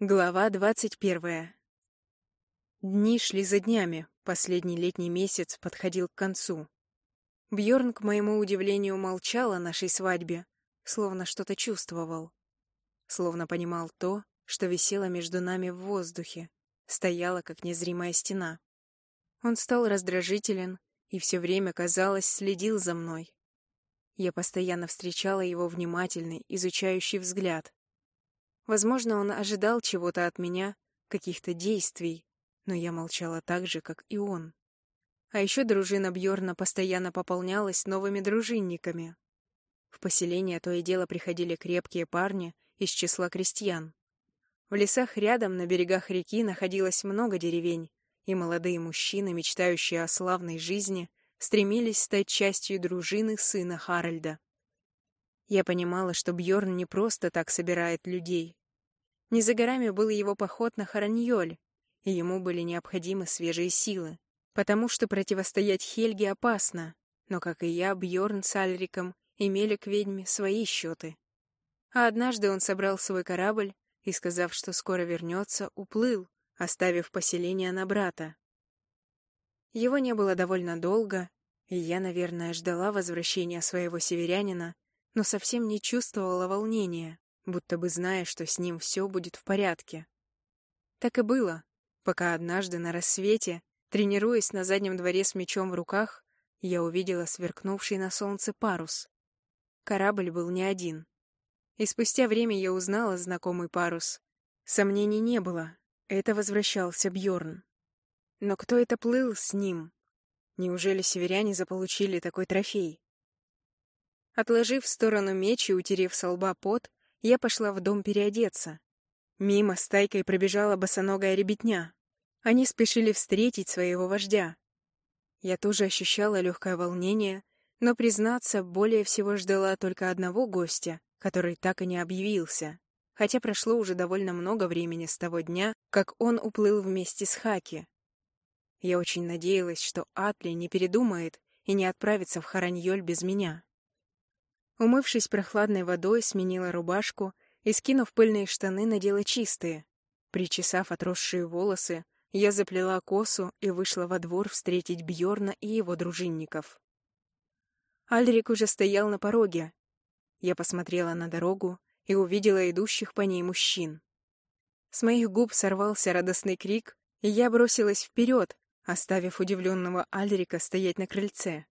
Глава двадцать первая. Дни шли за днями, последний летний месяц подходил к концу. Бьорн, к моему удивлению, молчал о нашей свадьбе, словно что-то чувствовал. Словно понимал то, что висело между нами в воздухе, стояла как незримая стена. Он стал раздражителен и все время, казалось, следил за мной. Я постоянно встречала его внимательный, изучающий взгляд, Возможно, он ожидал чего-то от меня, каких-то действий, но я молчала так же, как и он. А еще дружина Бьорна постоянно пополнялась новыми дружинниками. В поселение то и дело приходили крепкие парни из числа крестьян. В лесах рядом, на берегах реки, находилось много деревень, и молодые мужчины, мечтающие о славной жизни, стремились стать частью дружины сына Харальда. Я понимала, что Бьорн не просто так собирает людей. Не за горами был его поход на Хараньоль, и ему были необходимы свежие силы, потому что противостоять Хельге опасно, но, как и я, Бьорн с Альриком имели к ведьме свои счеты. А однажды он собрал свой корабль и, сказав, что скоро вернется, уплыл, оставив поселение на брата. Его не было довольно долго, и я, наверное, ждала возвращения своего северянина, но совсем не чувствовала волнения, будто бы зная, что с ним все будет в порядке. Так и было, пока однажды на рассвете, тренируясь на заднем дворе с мечом в руках, я увидела сверкнувший на солнце парус. Корабль был не один. И спустя время я узнала знакомый парус. Сомнений не было, это возвращался Бьорн. Но кто это плыл с ним? Неужели северяне заполучили такой трофей? Отложив в сторону меч и утерев со лба пот, я пошла в дом переодеться. Мимо стайкой пробежала босоногая ребятня. Они спешили встретить своего вождя. Я тоже ощущала легкое волнение, но, признаться, более всего ждала только одного гостя, который так и не объявился, хотя прошло уже довольно много времени с того дня, как он уплыл вместе с Хаки. Я очень надеялась, что Атли не передумает и не отправится в Хараньоль без меня. Умывшись прохладной водой, сменила рубашку и, скинув пыльные штаны, надела чистые. Причесав отросшие волосы, я заплела косу и вышла во двор встретить Бьорна и его дружинников. Альрик уже стоял на пороге. Я посмотрела на дорогу и увидела идущих по ней мужчин. С моих губ сорвался радостный крик, и я бросилась вперед, оставив удивленного Альрика стоять на крыльце.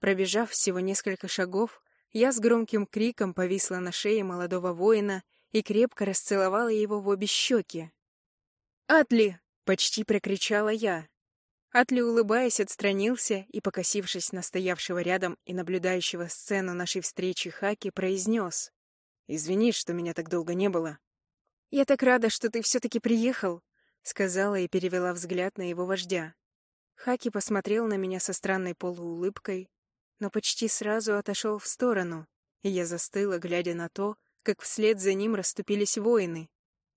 Пробежав всего несколько шагов, я с громким криком повисла на шее молодого воина и крепко расцеловала его в обе щеки. «Атли!» — почти прокричала я. Атли, улыбаясь, отстранился и, покосившись на стоявшего рядом и наблюдающего сцену нашей встречи Хаки, произнес. «Извини, что меня так долго не было». «Я так рада, что ты все-таки приехал», — сказала и перевела взгляд на его вождя. Хаки посмотрел на меня со странной полуулыбкой, но почти сразу отошел в сторону, и я застыла, глядя на то, как вслед за ним расступились воины,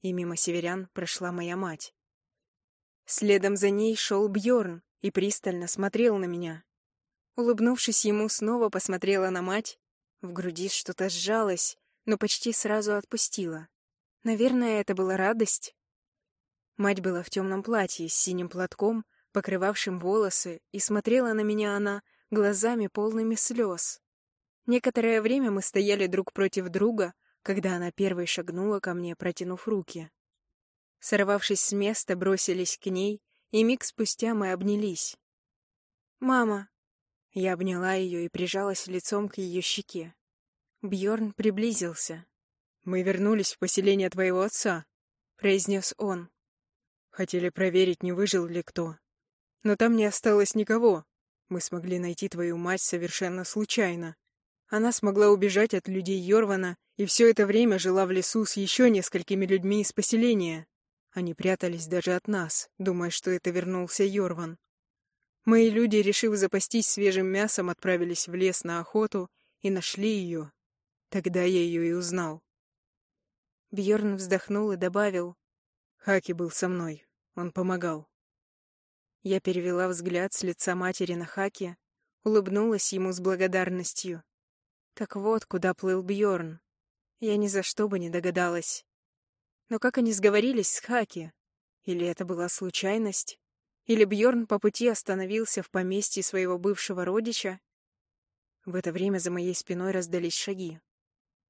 и мимо северян прошла моя мать. Следом за ней шел Бьорн и пристально смотрел на меня. Улыбнувшись ему, снова посмотрела на мать. В груди что-то сжалось, но почти сразу отпустила. Наверное, это была радость. Мать была в темном платье с синим платком, покрывавшим волосы, и смотрела на меня она глазами полными слез. Некоторое время мы стояли друг против друга, когда она первой шагнула ко мне, протянув руки. Сорвавшись с места, бросились к ней, и миг спустя мы обнялись. «Мама!» Я обняла ее и прижалась лицом к ее щеке. Бьорн приблизился. «Мы вернулись в поселение твоего отца», — произнес он. «Хотели проверить, не выжил ли кто. Но там не осталось никого. Мы смогли найти твою мать совершенно случайно. Она смогла убежать от людей Йорвана и все это время жила в лесу с еще несколькими людьми из поселения. Они прятались даже от нас, думая, что это вернулся Йорван. Мои люди, решив запастись свежим мясом, отправились в лес на охоту и нашли ее. Тогда я ее и узнал. Бьорн вздохнул и добавил. Хаки был со мной. Он помогал. Я перевела взгляд с лица матери на Хаки, улыбнулась ему с благодарностью. Так вот, куда плыл Бьорн. Я ни за что бы не догадалась. Но как они сговорились с Хаки? Или это была случайность? Или Бьорн по пути остановился в поместье своего бывшего родича? В это время за моей спиной раздались шаги.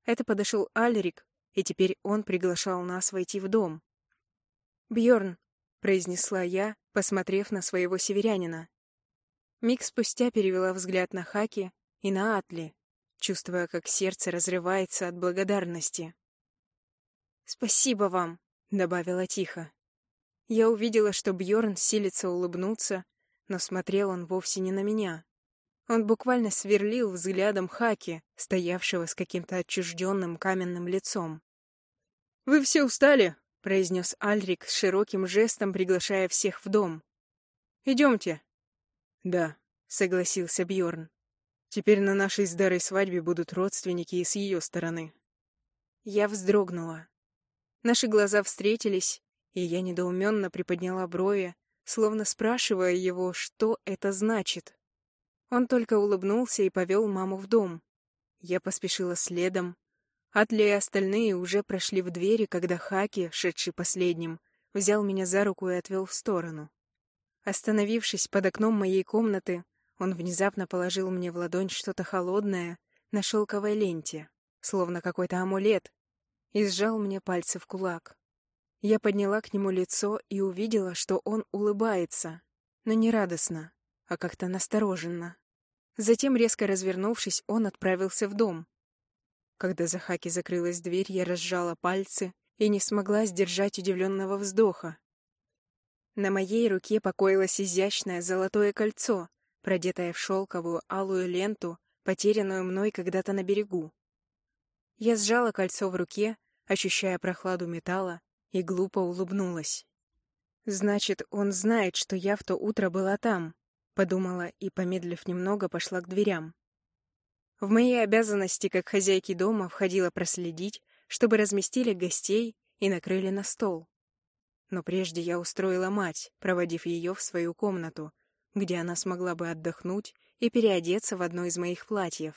Это подошел Альрик, и теперь он приглашал нас войти в дом. Бьорн, произнесла я, посмотрев на своего северянина. Миг спустя перевела взгляд на Хаки и на Атли, чувствуя, как сердце разрывается от благодарности. «Спасибо вам», — добавила тихо. Я увидела, что Бьорн силится улыбнуться, но смотрел он вовсе не на меня. Он буквально сверлил взглядом Хаки, стоявшего с каким-то отчужденным каменным лицом. «Вы все устали?» — произнес Альрик с широким жестом, приглашая всех в дом. «Идемте». «Да», — согласился Бьорн. «Теперь на нашей с Дарой свадьбе будут родственники и с ее стороны». Я вздрогнула. Наши глаза встретились, и я недоуменно приподняла брови, словно спрашивая его, что это значит. Он только улыбнулся и повел маму в дом. Я поспешила следом. Атли и остальные уже прошли в двери, когда Хаки, шедший последним, взял меня за руку и отвел в сторону. Остановившись под окном моей комнаты, он внезапно положил мне в ладонь что-то холодное на шелковой ленте, словно какой-то амулет, и сжал мне пальцы в кулак. Я подняла к нему лицо и увидела, что он улыбается, но не радостно, а как-то настороженно. Затем, резко развернувшись, он отправился в дом. Когда за Хаки закрылась дверь, я разжала пальцы и не смогла сдержать удивленного вздоха. На моей руке покоилось изящное золотое кольцо, продетое в шелковую алую ленту, потерянную мной когда-то на берегу. Я сжала кольцо в руке, ощущая прохладу металла, и глупо улыбнулась. «Значит, он знает, что я в то утро была там», — подумала и, помедлив немного, пошла к дверям. В мои обязанности как хозяйки дома входило проследить, чтобы разместили гостей и накрыли на стол. Но прежде я устроила мать, проводив ее в свою комнату, где она смогла бы отдохнуть и переодеться в одно из моих платьев.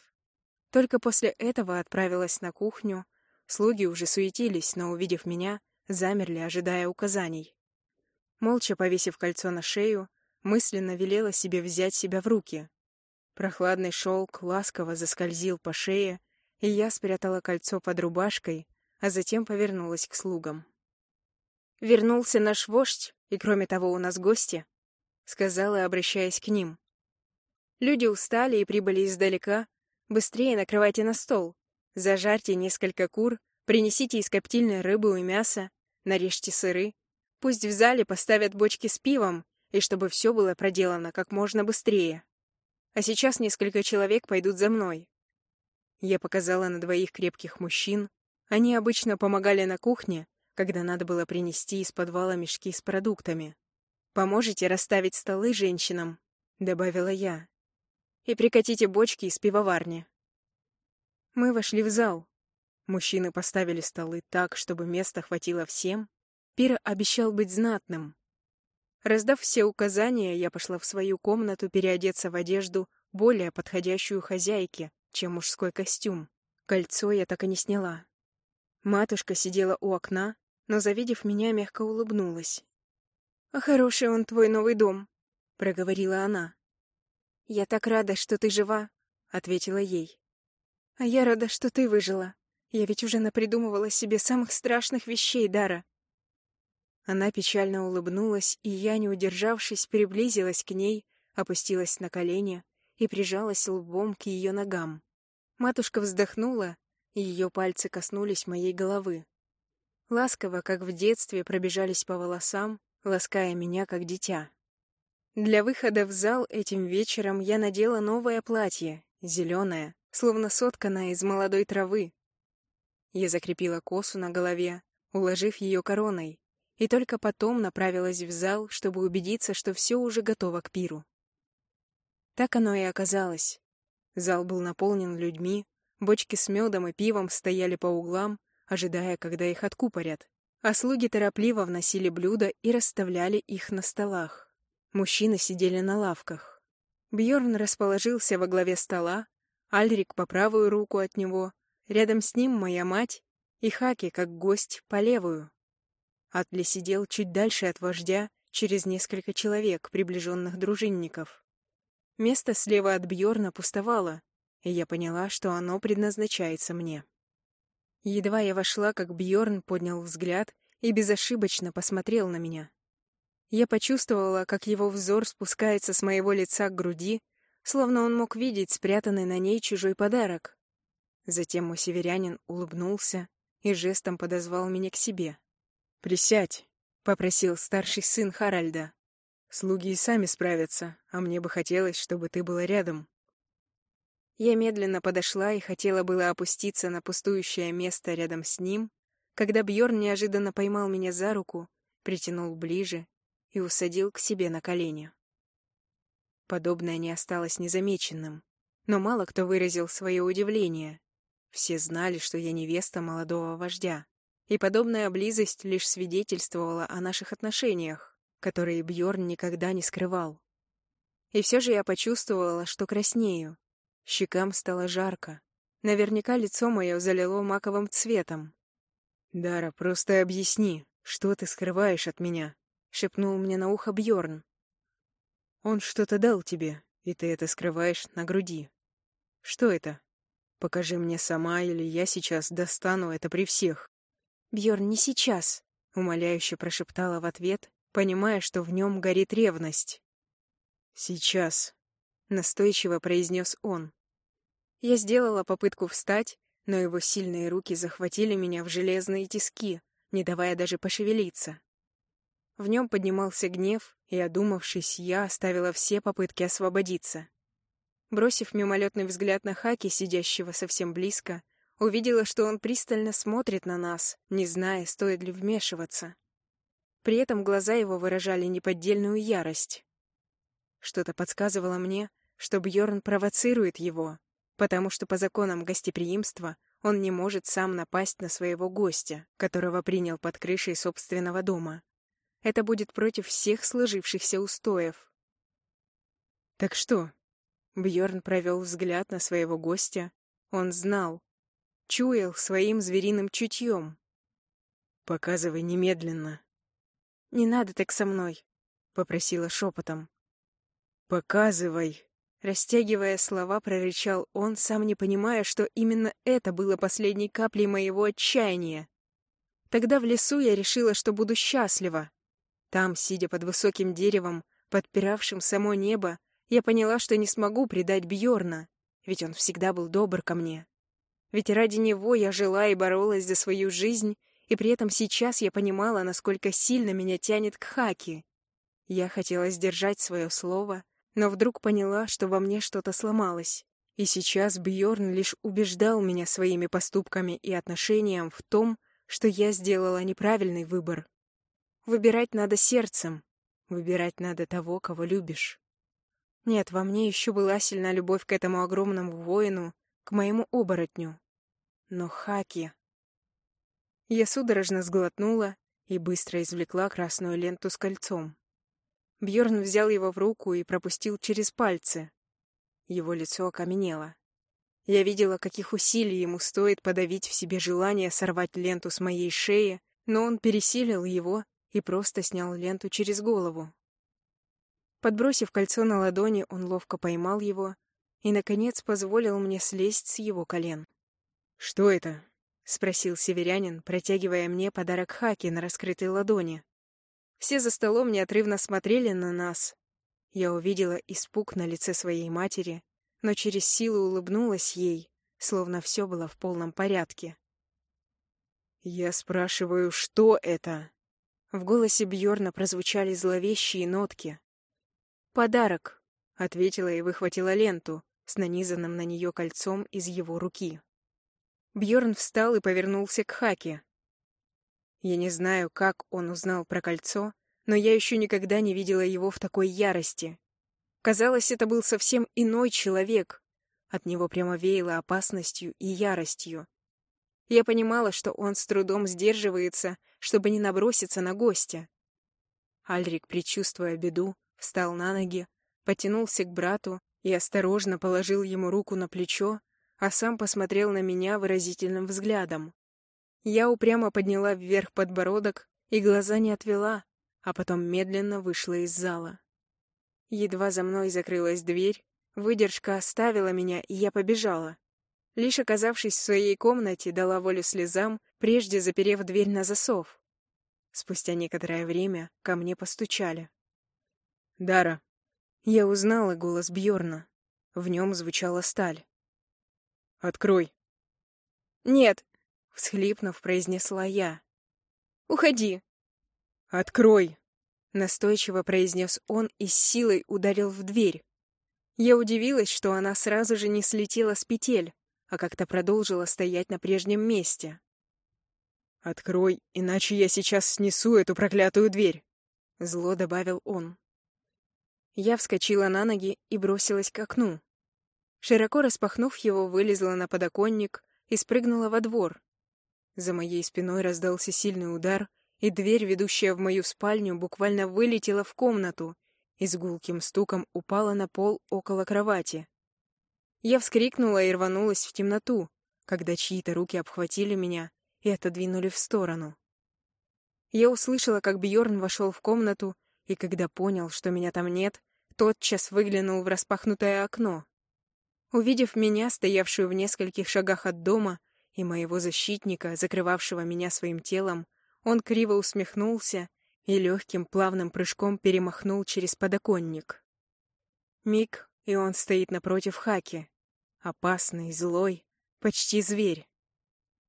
Только после этого отправилась на кухню. Слуги уже суетились, но, увидев меня, замерли, ожидая указаний. Молча повесив кольцо на шею, мысленно велела себе взять себя в руки. Прохладный шелк ласково заскользил по шее, и я спрятала кольцо под рубашкой, а затем повернулась к слугам. «Вернулся наш вождь, и кроме того у нас гости», — сказала, обращаясь к ним. «Люди устали и прибыли издалека. Быстрее накрывайте на стол. Зажарьте несколько кур, принесите из коптильной рыбу и мясо, нарежьте сыры. Пусть в зале поставят бочки с пивом, и чтобы все было проделано как можно быстрее. А сейчас несколько человек пойдут за мной. Я показала на двоих крепких мужчин. Они обычно помогали на кухне, когда надо было принести из подвала мешки с продуктами. «Поможете расставить столы женщинам», — добавила я. «И прикатите бочки из пивоварни». Мы вошли в зал. Мужчины поставили столы так, чтобы места хватило всем. Пир обещал быть знатным. Раздав все указания, я пошла в свою комнату переодеться в одежду, более подходящую хозяйке, чем мужской костюм. Кольцо я так и не сняла. Матушка сидела у окна, но, завидев меня, мягко улыбнулась. «А хороший он твой новый дом», — проговорила она. «Я так рада, что ты жива», — ответила ей. «А я рада, что ты выжила», я ведь уже напридумывала себе самых страшных вещей, Дара. Она печально улыбнулась, и я, не удержавшись, приблизилась к ней, опустилась на колени и прижалась лбом к ее ногам. Матушка вздохнула, и ее пальцы коснулись моей головы. Ласково, как в детстве, пробежались по волосам, лаская меня, как дитя. Для выхода в зал этим вечером я надела новое платье, зеленое, словно сотканное из молодой травы, я закрепила косу на голове, уложив ее короной, и только потом направилась в зал, чтобы убедиться, что все уже готово к пиру. Так оно и оказалось. Зал был наполнен людьми, бочки с медом и пивом стояли по углам, ожидая, когда их откупорят, а слуги торопливо вносили блюда и расставляли их на столах. Мужчины сидели на лавках. Бьорн расположился во главе стола, Альрик по правую руку от него, Рядом с ним моя мать и Хаки, как гость, по левую. Атли сидел чуть дальше от вождя, через несколько человек, приближенных дружинников. Место слева от Бьорна пустовало, и я поняла, что оно предназначается мне. Едва я вошла, как Бьорн поднял взгляд и безошибочно посмотрел на меня. Я почувствовала, как его взор спускается с моего лица к груди, словно он мог видеть спрятанный на ней чужой подарок. Затем мой северянин улыбнулся и жестом подозвал меня к себе. «Присядь», — попросил старший сын Харальда. «Слуги и сами справятся, а мне бы хотелось, чтобы ты была рядом». Я медленно подошла и хотела было опуститься на пустующее место рядом с ним, когда Бьорн неожиданно поймал меня за руку, притянул ближе и усадил к себе на колени. Подобное не осталось незамеченным, но мало кто выразил свое удивление. Все знали, что я невеста молодого вождя, и подобная близость лишь свидетельствовала о наших отношениях, которые Бьорн никогда не скрывал. И все же я почувствовала, что краснею. Щекам стало жарко. Наверняка лицо мое залило маковым цветом. «Дара, просто объясни, что ты скрываешь от меня?» — шепнул мне на ухо Бьорн. «Он что-то дал тебе, и ты это скрываешь на груди. Что это? Покажи мне сама, или я сейчас достану это при всех». Бьорн, не сейчас», — умоляюще прошептала в ответ, понимая, что в нем горит ревность. «Сейчас», — настойчиво произнес он. Я сделала попытку встать, но его сильные руки захватили меня в железные тиски, не давая даже пошевелиться. В нем поднимался гнев, и, одумавшись, я оставила все попытки освободиться. Бросив мимолетный взгляд на Хаки, сидящего совсем близко, увидела, что он пристально смотрит на нас, не зная, стоит ли вмешиваться. При этом глаза его выражали неподдельную ярость. Что-то подсказывало мне, что Бьорн провоцирует его, потому что по законам гостеприимства он не может сам напасть на своего гостя, которого принял под крышей собственного дома. Это будет против всех сложившихся устоев. Так что? Бьорн провел взгляд на своего гостя. Он знал, чуял своим звериным чутьем. Показывай немедленно. Не надо так со мной, попросила шепотом. Показывай. Растягивая слова, прорычал он, сам не понимая, что именно это было последней каплей моего отчаяния. Тогда в лесу я решила, что буду счастлива. Там, сидя под высоким деревом, подпиравшим само небо, я поняла, что не смогу предать Бьорна, ведь он всегда был добр ко мне. Ведь ради него я жила и боролась за свою жизнь, и при этом сейчас я понимала, насколько сильно меня тянет к Хаки. Я хотела сдержать свое слово, но вдруг поняла, что во мне что-то сломалось. И сейчас Бьорн лишь убеждал меня своими поступками и отношением в том, что я сделала неправильный выбор. Выбирать надо сердцем. Выбирать надо того, кого любишь. Нет, во мне еще была сильна любовь к этому огромному воину, к моему оборотню. Но Хаки... Я судорожно сглотнула и быстро извлекла красную ленту с кольцом. Бьорн взял его в руку и пропустил через пальцы. Его лицо окаменело. Я видела, каких усилий ему стоит подавить в себе желание сорвать ленту с моей шеи, но он пересилил его и просто снял ленту через голову. Подбросив кольцо на ладони, он ловко поймал его и, наконец, позволил мне слезть с его колен. «Что это?» — спросил северянин, протягивая мне подарок хаки на раскрытой ладони. Все за столом неотрывно смотрели на нас. Я увидела испуг на лице своей матери, но через силу улыбнулась ей, словно все было в полном порядке. «Я спрашиваю, что это?» В голосе Бьорна прозвучали зловещие нотки. «Подарок», — ответила и выхватила ленту с нанизанным на нее кольцом из его руки. Бьорн встал и повернулся к Хаке. Я не знаю, как он узнал про кольцо, но я еще никогда не видела его в такой ярости. Казалось, это был совсем иной человек. От него прямо веяло опасностью и яростью. Я понимала, что он с трудом сдерживается, чтобы не наброситься на гостя. Альрик, предчувствуя беду, встал на ноги, потянулся к брату и осторожно положил ему руку на плечо, а сам посмотрел на меня выразительным взглядом. Я упрямо подняла вверх подбородок и глаза не отвела, а потом медленно вышла из зала. Едва за мной закрылась дверь, выдержка оставила меня, и я побежала. Лишь оказавшись в своей комнате, дала волю слезам, прежде заперев дверь на засов. Спустя некоторое время ко мне постучали. «Дара». Я узнала голос Бьорна. В нем звучала сталь. «Открой». «Нет», — всхлипнув, произнесла я. «Уходи». «Открой», — настойчиво произнес он и с силой ударил в дверь. Я удивилась, что она сразу же не слетела с петель, а как-то продолжила стоять на прежнем месте. «Открой, иначе я сейчас снесу эту проклятую дверь», — зло добавил он. Я вскочила на ноги и бросилась к окну. Широко распахнув его, вылезла на подоконник и спрыгнула во двор. За моей спиной раздался сильный удар, и дверь, ведущая в мою спальню, буквально вылетела в комнату и с гулким стуком упала на пол около кровати. Я вскрикнула и рванулась в темноту, когда чьи-то руки обхватили меня и отодвинули в сторону. Я услышала, как Бьорн вошел в комнату, и когда понял, что меня там нет, тотчас выглянул в распахнутое окно. Увидев меня, стоявшую в нескольких шагах от дома, и моего защитника, закрывавшего меня своим телом, он криво усмехнулся и легким плавным прыжком перемахнул через подоконник. Миг, и он стоит напротив Хаки. Опасный, злой, почти зверь.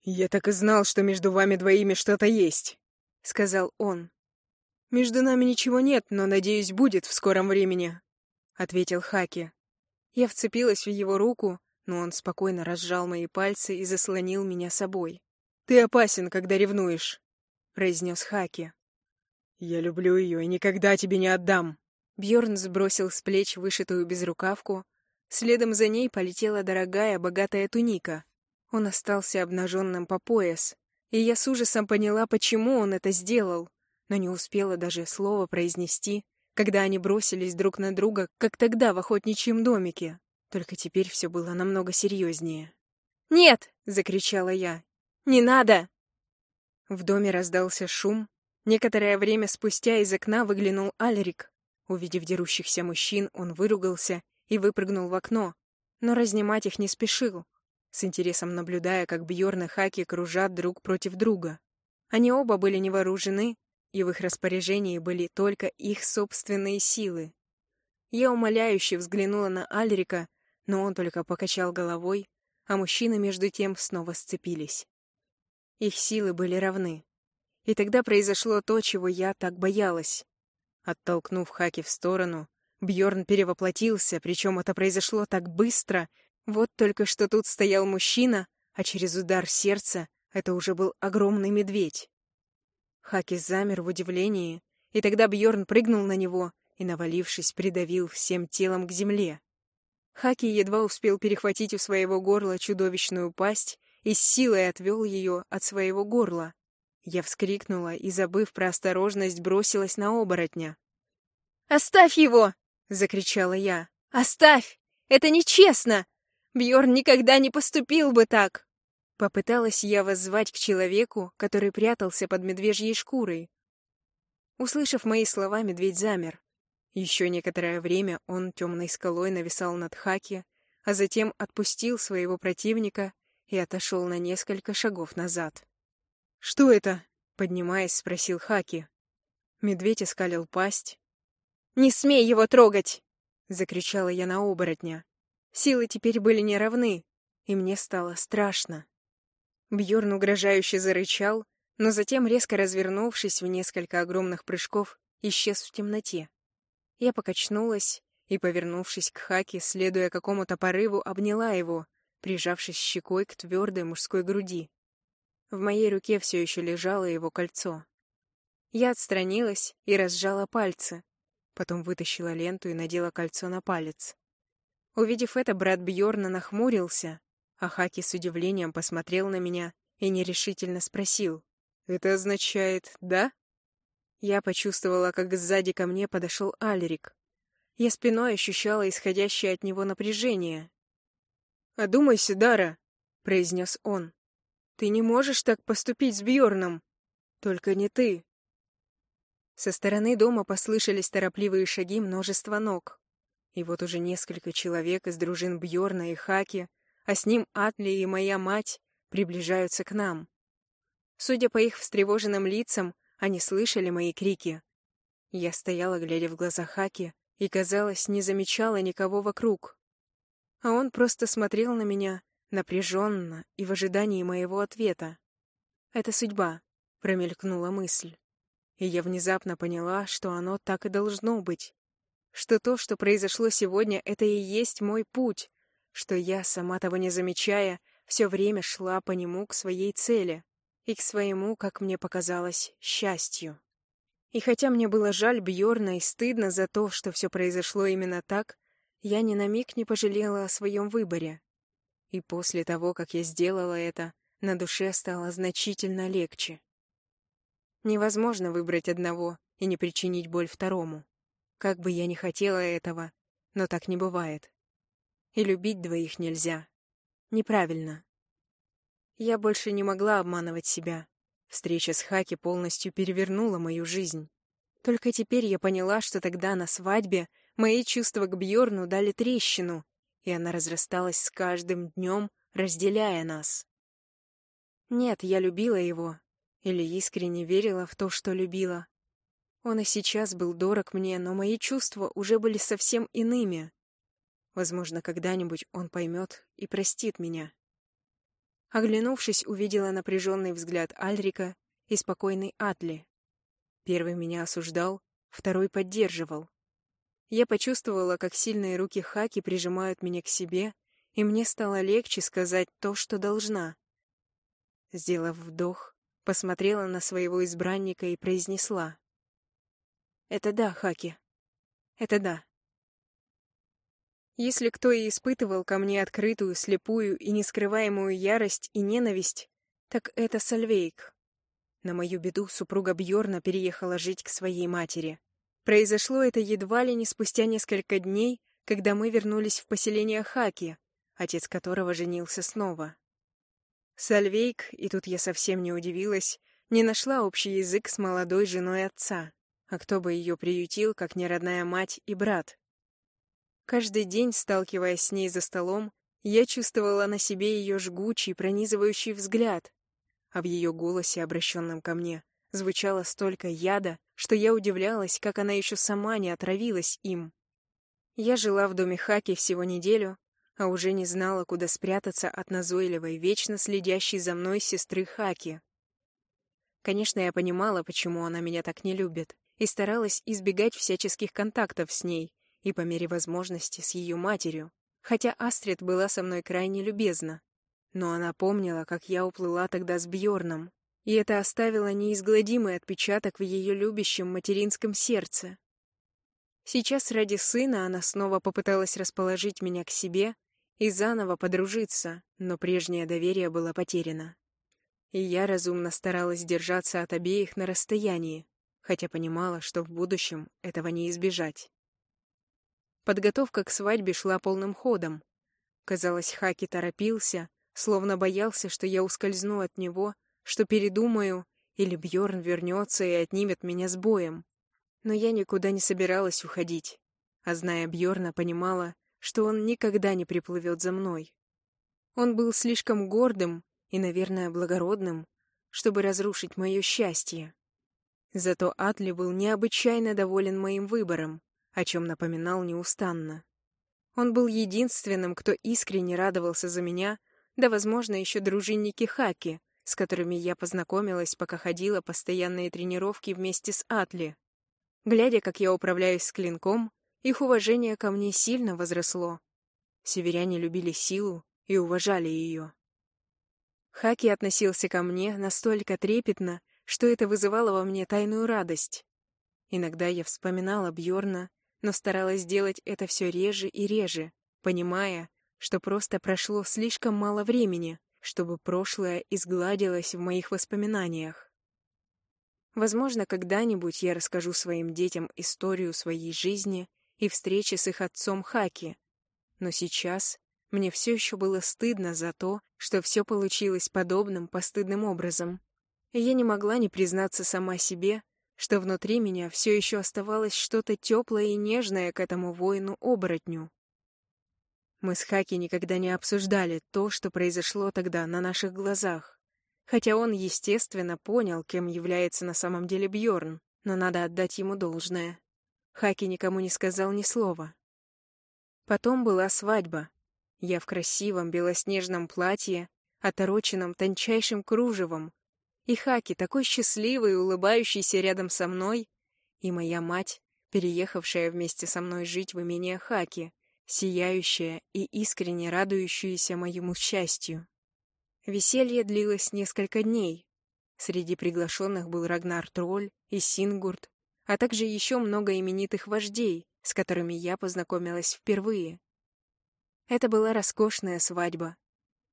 «Я так и знал, что между вами двоими что-то есть», — сказал он. «Между нами ничего нет, но, надеюсь, будет в скором времени», — ответил Хаки. Я вцепилась в его руку, но он спокойно разжал мои пальцы и заслонил меня собой. «Ты опасен, когда ревнуешь», — произнес Хаки. «Я люблю ее и никогда тебе не отдам». Бьорн сбросил с плеч вышитую безрукавку. Следом за ней полетела дорогая, богатая туника. Он остался обнаженным по пояс, и я с ужасом поняла, почему он это сделал но не успела даже слова произнести, когда они бросились друг на друга, как тогда в охотничьем домике. Только теперь все было намного серьезнее. «Нет!» — закричала я. «Не надо!» В доме раздался шум. Некоторое время спустя из окна выглянул Альрик. Увидев дерущихся мужчин, он выругался и выпрыгнул в окно, но разнимать их не спешил, с интересом наблюдая, как Бьорн и Хаки кружат друг против друга. Они оба были невооружены, и в их распоряжении были только их собственные силы. Я умоляюще взглянула на Альрика, но он только покачал головой, а мужчины между тем снова сцепились. Их силы были равны. И тогда произошло то, чего я так боялась. Оттолкнув Хаки в сторону, Бьорн перевоплотился, причем это произошло так быстро. Вот только что тут стоял мужчина, а через удар сердца это уже был огромный медведь. Хаки замер в удивлении, и тогда Бьорн прыгнул на него и, навалившись, придавил всем телом к земле. Хаки едва успел перехватить у своего горла чудовищную пасть и с силой отвел ее от своего горла. Я вскрикнула и, забыв про осторожность, бросилась на оборотня. «Оставь его!» — закричала я. «Оставь! Это нечестно! Бьорн никогда не поступил бы так!» Попыталась я воззвать к человеку, который прятался под медвежьей шкурой. Услышав мои слова, медведь замер. Еще некоторое время он темной скалой нависал над Хаки, а затем отпустил своего противника и отошел на несколько шагов назад. «Что это?» — поднимаясь, спросил Хаки. Медведь оскалил пасть. «Не смей его трогать!» — закричала я на оборотня. Силы теперь были неравны, и мне стало страшно. Бьорн угрожающе зарычал, но затем, резко развернувшись в несколько огромных прыжков, исчез в темноте. Я покачнулась и, повернувшись к Хаке, следуя какому-то порыву, обняла его, прижавшись щекой к твердой мужской груди. В моей руке все еще лежало его кольцо. Я отстранилась и разжала пальцы, потом вытащила ленту и надела кольцо на палец. Увидев это, брат Бьорна нахмурился, а Хаки с удивлением посмотрел на меня и нерешительно спросил. «Это означает «да»?» Я почувствовала, как сзади ко мне подошел Альрик. Я спиной ощущала исходящее от него напряжение. «Одумайся, Дара», — произнес он. «Ты не можешь так поступить с Бьорном. Только не ты. Со стороны дома послышались торопливые шаги множества ног. И вот уже несколько человек из дружин Бьорна и Хаки, а с ним Атли и моя мать, приближаются к нам. Судя по их встревоженным лицам, они слышали мои крики. Я стояла, глядя в глаза Хаки, и, казалось, не замечала никого вокруг. А он просто смотрел на меня напряженно и в ожидании моего ответа. «Это судьба», — промелькнула мысль. И я внезапно поняла, что оно так и должно быть. Что то, что произошло сегодня, это и есть мой путь, что я, сама того не замечая, все время шла по нему к своей цели и к своему, как мне показалось, счастью. И хотя мне было жаль Бьорна и стыдно за то, что все произошло именно так, я ни на миг не пожалела о своем выборе. И после того, как я сделала это, на душе стало значительно легче. Невозможно выбрать одного и не причинить боль второму. Как бы я ни хотела этого, но так не бывает. И любить двоих нельзя. Неправильно. Я больше не могла обманывать себя. Встреча с Хаки полностью перевернула мою жизнь. Только теперь я поняла, что тогда на свадьбе мои чувства к Бьорну дали трещину, и она разрасталась с каждым днем, разделяя нас. Нет, я любила его, или искренне верила в то, что любила. Он и сейчас был дорог мне, но мои чувства уже были совсем иными. Возможно, когда-нибудь он поймет и простит меня. Оглянувшись, увидела напряженный взгляд Альрика и спокойный Атли. Первый меня осуждал, второй поддерживал. Я почувствовала, как сильные руки Хаки прижимают меня к себе, и мне стало легче сказать то, что должна. Сделав вдох, посмотрела на своего избранника и произнесла. «Это да, Хаки. Это да». Если кто и испытывал ко мне открытую, слепую и нескрываемую ярость и ненависть, так это Сальвейк. На мою беду супруга Бьорна переехала жить к своей матери. Произошло это едва ли не спустя несколько дней, когда мы вернулись в поселение Хаки, отец которого женился снова. Сальвейк, и тут я совсем не удивилась, не нашла общий язык с молодой женой отца. А кто бы ее приютил, как неродная мать и брат? Каждый день, сталкиваясь с ней за столом, я чувствовала на себе ее жгучий, пронизывающий взгляд, а в ее голосе, обращенном ко мне, звучало столько яда, что я удивлялась, как она еще сама не отравилась им. Я жила в доме Хаки всего неделю, а уже не знала, куда спрятаться от назойливой, вечно следящей за мной сестры Хаки. Конечно, я понимала, почему она меня так не любит, и старалась избегать всяческих контактов с ней, и по мере возможности с ее матерью, хотя Астрид была со мной крайне любезна. Но она помнила, как я уплыла тогда с Бьорном, и это оставило неизгладимый отпечаток в ее любящем материнском сердце. Сейчас ради сына она снова попыталась расположить меня к себе и заново подружиться, но прежнее доверие было потеряно. И я разумно старалась держаться от обеих на расстоянии, хотя понимала, что в будущем этого не избежать. Подготовка к свадьбе шла полным ходом. Казалось, Хаки торопился, словно боялся, что я ускользну от него, что передумаю, или Бьорн вернется и отнимет меня с боем. Но я никуда не собиралась уходить, а зная Бьорна, понимала, что он никогда не приплывет за мной. Он был слишком гордым и, наверное, благородным, чтобы разрушить мое счастье. Зато Атли был необычайно доволен моим выбором о чем напоминал неустанно. Он был единственным, кто искренне радовался за меня, да, возможно, еще дружинники Хаки, с которыми я познакомилась, пока ходила постоянные тренировки вместе с Атли. Глядя, как я управляюсь с клинком, их уважение ко мне сильно возросло. Северяне любили силу и уважали ее. Хаки относился ко мне настолько трепетно, что это вызывало во мне тайную радость. Иногда я вспоминала Бьорна но старалась делать это все реже и реже, понимая, что просто прошло слишком мало времени, чтобы прошлое изгладилось в моих воспоминаниях. Возможно, когда-нибудь я расскажу своим детям историю своей жизни и встречи с их отцом Хаки, но сейчас мне все еще было стыдно за то, что все получилось подобным постыдным образом. И я не могла не признаться сама себе, что внутри меня все еще оставалось что-то теплое и нежное к этому воину-оборотню. Мы с Хаки никогда не обсуждали то, что произошло тогда на наших глазах. Хотя он, естественно, понял, кем является на самом деле Бьорн, но надо отдать ему должное. Хаки никому не сказал ни слова. Потом была свадьба. Я в красивом белоснежном платье, отороченном тончайшим кружевом, и Хаки такой счастливый и улыбающийся рядом со мной, и моя мать, переехавшая вместе со мной жить в имение Хаки, сияющая и искренне радующаяся моему счастью. Веселье длилось несколько дней. Среди приглашенных был Рагнар Тролль и Сингурт, а также еще много именитых вождей, с которыми я познакомилась впервые. Это была роскошная свадьба.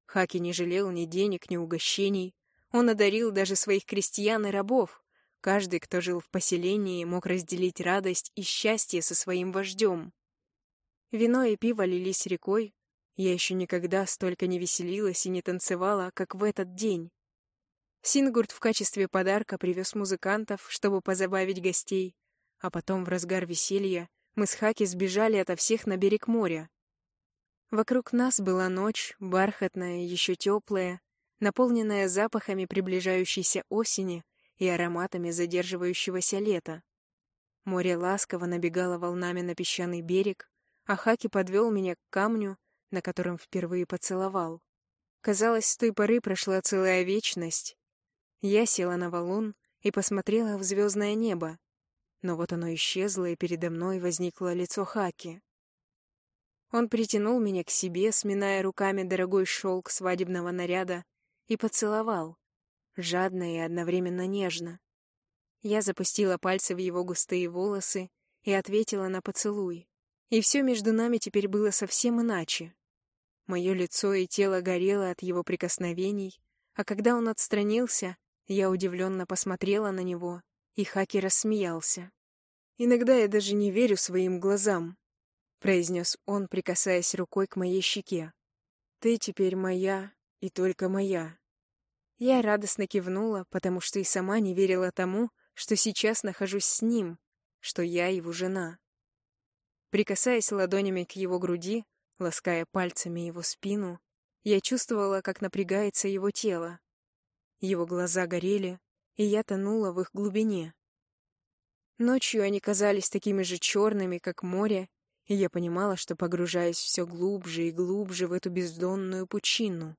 Хаки не жалел ни денег, ни угощений. Он одарил даже своих крестьян и рабов. Каждый, кто жил в поселении, мог разделить радость и счастье со своим вождем. Вино и пиво лились рекой. Я еще никогда столько не веселилась и не танцевала, как в этот день. Сингурт в качестве подарка привез музыкантов, чтобы позабавить гостей, а потом в разгар веселья мы с Хаки сбежали ото всех на берег моря. Вокруг нас была ночь, бархатная, еще теплая, наполненная запахами приближающейся осени и ароматами задерживающегося лета. Море ласково набегало волнами на песчаный берег, а Хаки подвел меня к камню, на котором впервые поцеловал. Казалось, с той поры прошла целая вечность. Я села на валун и посмотрела в звездное небо, но вот оно исчезло, и передо мной возникло лицо Хаки. Он притянул меня к себе, сминая руками дорогой шелк свадебного наряда, и поцеловал, жадно и одновременно нежно. Я запустила пальцы в его густые волосы и ответила на поцелуй. И все между нами теперь было совсем иначе. Мое лицо и тело горело от его прикосновений, а когда он отстранился, я удивленно посмотрела на него, и Хаки рассмеялся. «Иногда я даже не верю своим глазам», — произнес он, прикасаясь рукой к моей щеке. «Ты теперь моя и только моя». Я радостно кивнула, потому что и сама не верила тому, что сейчас нахожусь с ним, что я его жена. Прикасаясь ладонями к его груди, лаская пальцами его спину, я чувствовала, как напрягается его тело. Его глаза горели, и я тонула в их глубине. Ночью они казались такими же черными, как море, и я понимала, что погружаюсь все глубже и глубже в эту бездонную пучину.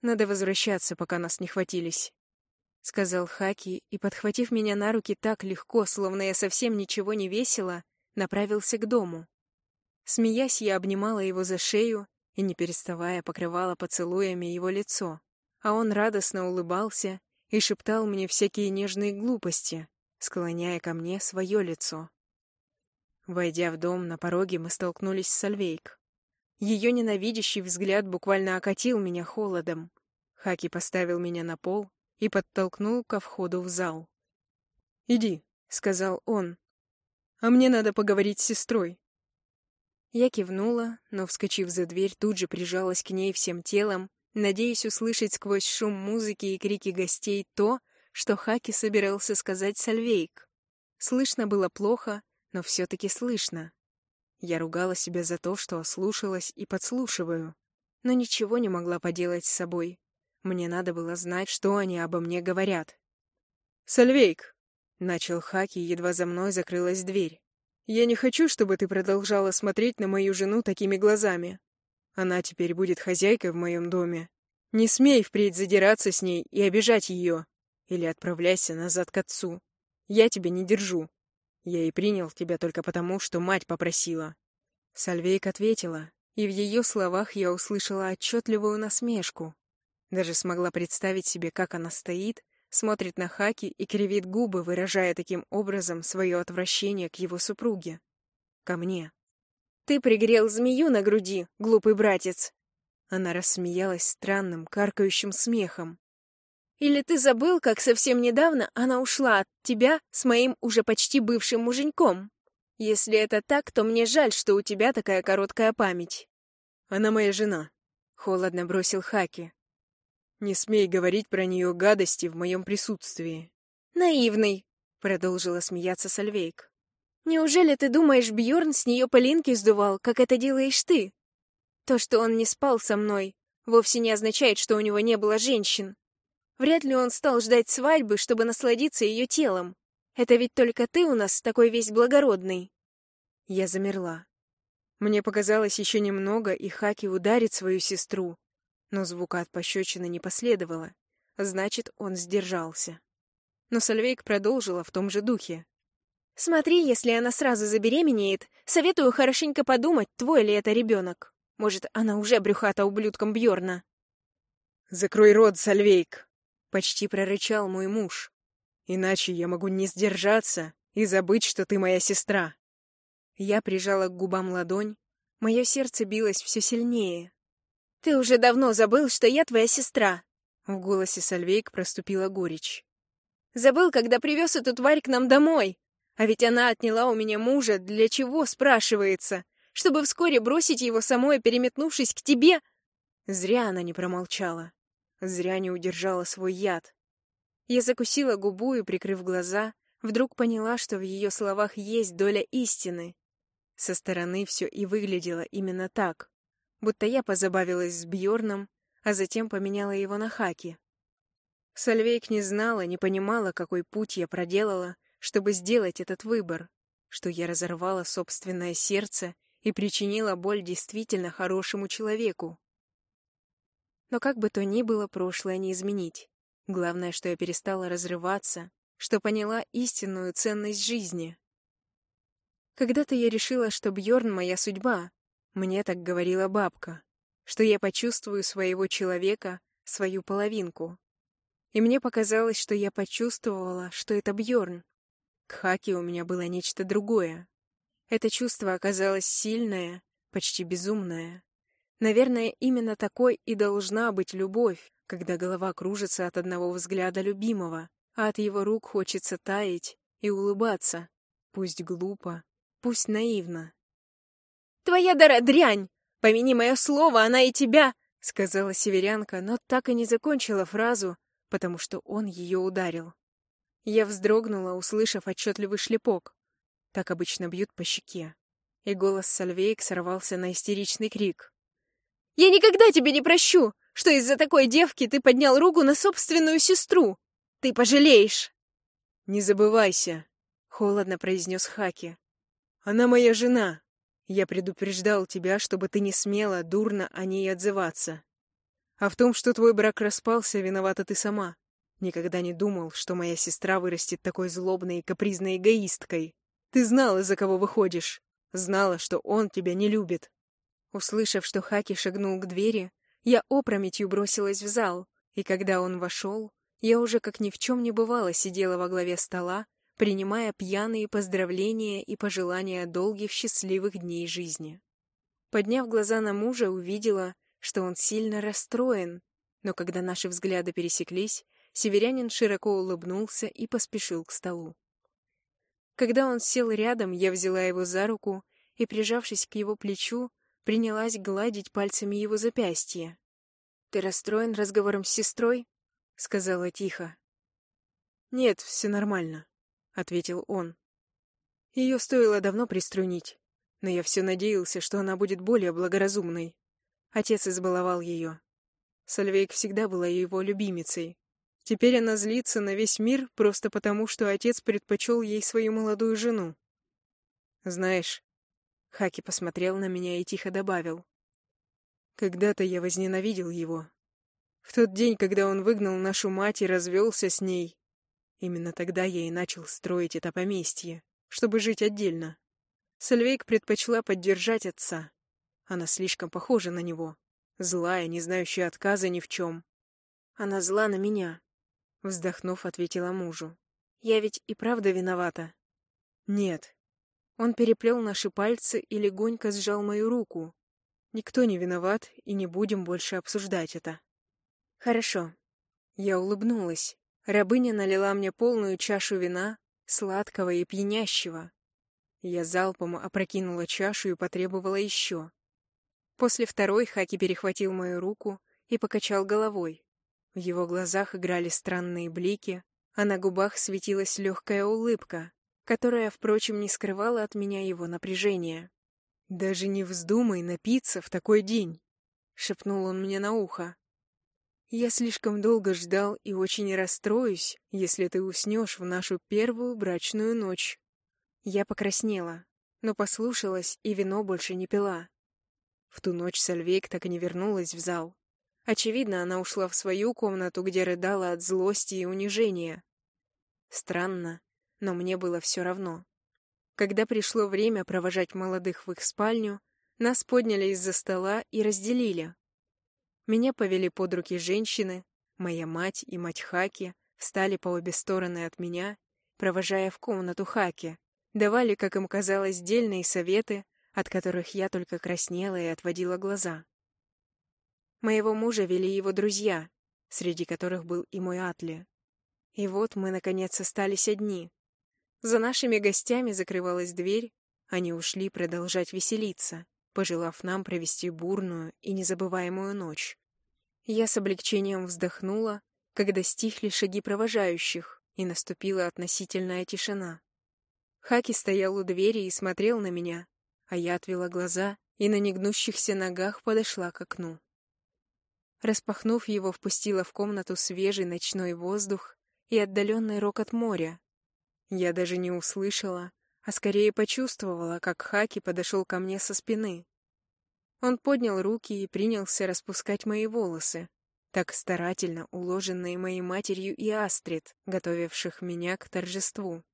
«Надо возвращаться, пока нас не хватились», — сказал Хаки, и, подхватив меня на руки так легко, словно я совсем ничего не весила, направился к дому. Смеясь, я обнимала его за шею и, не переставая, покрывала поцелуями его лицо, а он радостно улыбался и шептал мне всякие нежные глупости, склоняя ко мне свое лицо. Войдя в дом, на пороге мы столкнулись с Сальвейк. Ее ненавидящий взгляд буквально окатил меня холодом. Хаки поставил меня на пол и подтолкнул ко входу в зал. «Иди», — сказал он, а мне надо поговорить с сестрой». Я кивнула, но, вскочив за дверь, тут же прижалась к ней всем телом, надеясь услышать сквозь шум музыки и крики гостей то, что Хаки собирался сказать Сальвейк. Слышно было плохо, но все-таки слышно. Я ругала себя за то, что ослушалась и подслушиваю, но ничего не могла поделать с собой. Мне надо было знать, что они обо мне говорят. «Сальвейк!» Начал Хаки, едва за мной закрылась дверь. «Я не хочу, чтобы ты продолжала смотреть на мою жену такими глазами. Она теперь будет хозяйкой в моем доме. Не смей впредь задираться с ней и обижать ее. Или отправляйся назад к отцу. Я тебя не держу. Я и принял тебя только потому, что мать попросила». Сальвейк ответила, и в ее словах я услышала отчетливую насмешку. Даже смогла представить себе, как она стоит, смотрит на Хаки и кривит губы, выражая таким образом свое отвращение к его супруге. Ко мне. «Ты пригрел змею на груди, глупый братец!» Она рассмеялась странным, каркающим смехом. «Или ты забыл, как совсем недавно она ушла от тебя с моим уже почти бывшим муженьком? Если это так, то мне жаль, что у тебя такая короткая память». «Она моя жена», — холодно бросил Хаки. Не смей говорить про нее гадости в моем присутствии. Наивный. продолжила смеяться Сальвейк. Неужели ты думаешь, Бьорн с нее полинки сдувал, как это делаешь ты? То, что он не спал со мной, вовсе не означает, что у него не было женщин. Вряд ли он стал ждать свадьбы, чтобы насладиться ее телом. Это ведь только ты у нас такой весь благородный. Я замерла. Мне показалось еще немного, и Хаки ударит свою сестру. Но звука от пощечины не последовало. Значит, он сдержался. Но Сальвейк продолжила в том же духе. «Смотри, если она сразу забеременеет, советую хорошенько подумать, твой ли это ребенок. Может, она уже брюхата ублюдком Бьорна. «Закрой рот, Сальвейк!» — почти прорычал мой муж. «Иначе я могу не сдержаться и забыть, что ты моя сестра». Я прижала к губам ладонь. Мое сердце билось все сильнее. «Ты уже давно забыл, что я твоя сестра!» В голосе Сальвейк проступила горечь. «Забыл, когда привез эту тварь к нам домой! А ведь она отняла у меня мужа, для чего, спрашивается? Чтобы вскоре бросить его самой, переметнувшись к тебе?» Зря она не промолчала. Зря не удержала свой яд. Я закусила губу и, прикрыв глаза, вдруг поняла, что в ее словах есть доля истины. Со стороны все и выглядело именно так, будто я позабавилась с Бьорном, а затем поменяла его на Хаки. Сальвейк не знала, не понимала, какой путь я проделала, чтобы сделать этот выбор, что я разорвала собственное сердце и причинила боль действительно хорошему человеку. Но как бы то ни было, прошлое не изменить. Главное, что я перестала разрываться, что поняла истинную ценность жизни. Когда-то я решила, что Бьорн моя судьба. Мне так говорила бабка, что я почувствую своего человека, свою половинку. И мне показалось, что я почувствовала, что это Бьорн. К Хаке у меня было нечто другое. Это чувство оказалось сильное, почти безумное. Наверное, именно такой и должна быть любовь, когда голова кружится от одного взгляда любимого, а от его рук хочется таять и улыбаться, пусть глупо, Пусть наивно. «Твоя дара дрянь! Помяни мое слово, она и тебя!» — сказала северянка, но так и не закончила фразу, потому что он ее ударил. Я вздрогнула, услышав отчетливый шлепок. Так обычно бьют по щеке. И голос Сальвейк сорвался на истеричный крик. «Я никогда тебе не прощу, что из-за такой девки ты поднял руку на собственную сестру! Ты пожалеешь!» «Не забывайся», — холодно произнес Хаки. Она моя жена. Я предупреждал тебя, чтобы ты не смела дурно о ней отзываться. А в том, что твой брак распался, виновата ты сама. Никогда не думал, что моя сестра вырастет такой злобной и капризной эгоисткой. Ты знала, за кого выходишь. Знала, что он тебя не любит. Услышав, что Хаки шагнул к двери, я опрометью бросилась в зал, и когда он вошел, я уже как ни в чем не бывало сидела во главе стола принимая пьяные поздравления и пожелания долгих счастливых дней жизни. Подняв глаза на мужа, увидела, что он сильно расстроен, но когда наши взгляды пересеклись, северянин широко улыбнулся и поспешил к столу. Когда он сел рядом, я взяла его за руку и, прижавшись к его плечу, принялась гладить пальцами его запястье. «Ты расстроен разговором с сестрой?» — сказала тихо. «Нет, все нормально», ответил он. Ее стоило давно приструнить, но я все надеялся, что она будет более благоразумной. Отец избаловал ее. Сальвейк всегда была его любимицей. Теперь она злится на весь мир просто потому, что отец предпочел ей свою молодую жену. Знаешь, Хаки посмотрел на меня и тихо добавил. Когда-то я возненавидел его. В тот день, когда он выгнал нашу мать и развелся с ней, Именно тогда я и начал строить это поместье, чтобы жить отдельно. Сальвейк предпочла поддержать отца. Она слишком похожа на него. Злая, не знающая отказа ни в чем. Она зла на меня. Вздохнув, ответила мужу. Я ведь и правда виновата. Нет. Он переплел наши пальцы и легонько сжал мою руку. Никто не виноват, и не будем больше обсуждать это. Хорошо. Я улыбнулась. Рабыня налила мне полную чашу вина, сладкого и пьянящего. Я залпом опрокинула чашу и потребовала еще. После второй Хаки перехватил мою руку и покачал головой. В его глазах играли странные блики, а на губах светилась легкая улыбка, которая, впрочем, не скрывала от меня его напряжения. «Даже не вздумай напиться в такой день», — шепнул он мне на ухо. «Я слишком долго ждал и очень расстроюсь, если ты уснешь в нашу первую брачную ночь». Я покраснела, но послушалась и вино больше не пила. В ту ночь Сальвейк так и не вернулась в зал. Очевидно, она ушла в свою комнату, где рыдала от злости и унижения. Странно, но мне было все равно. Когда пришло время провожать молодых в их спальню, нас подняли из-за стола и разделили. Меня повели под руки женщины, моя мать и мать Хаки встали по обе стороны от меня, провожая в комнату Хаки, давали, как им казалось, дельные советы, от которых я только краснела и отводила глаза. Моего мужа вели его друзья, среди которых был и мой Атли. И вот мы, наконец, остались одни. За нашими гостями закрывалась дверь, они ушли продолжать веселиться, пожелав нам провести бурную и незабываемую ночь. Я с облегчением вздохнула, когда стихли шаги провожающих, и наступила относительная тишина. Хаки стоял у двери и смотрел на меня, а я отвела глаза и на негнущихся ногах подошла к окну. Распахнув его, впустила в комнату свежий ночной воздух и отдаленный рокот моря. Я даже не услышала, а скорее почувствовала, как Хаки подошел ко мне со спины. Он поднял руки и принялся распускать мои волосы, так старательно уложенные моей матерью и Астрид, готовивших меня к торжеству.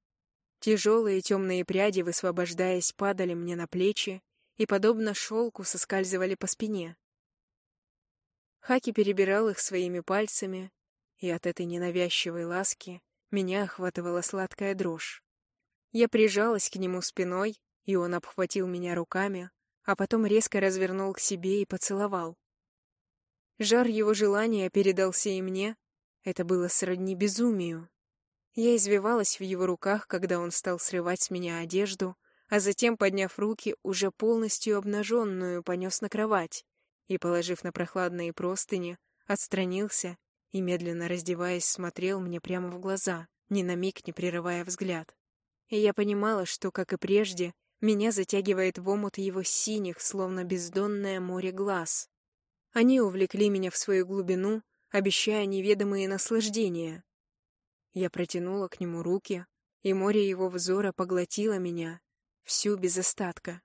Тяжелые темные пряди, высвобождаясь, падали мне на плечи и, подобно шелку, соскальзывали по спине. Хаки перебирал их своими пальцами, и от этой ненавязчивой ласки меня охватывала сладкая дрожь. Я прижалась к нему спиной, и он обхватил меня руками, а потом резко развернул к себе и поцеловал. Жар его желания передался и мне. Это было сродни безумию. Я извивалась в его руках, когда он стал срывать с меня одежду, а затем, подняв руки, уже полностью обнаженную, понес на кровать и, положив на прохладные простыни, отстранился и, медленно раздеваясь, смотрел мне прямо в глаза, ни на миг не прерывая взгляд. И я понимала, что, как и прежде, меня затягивает в омут его синих, словно бездонное море глаз. Они увлекли меня в свою глубину, обещая неведомые наслаждения. Я протянула к нему руки, и море его взора поглотило меня, всю без остатка.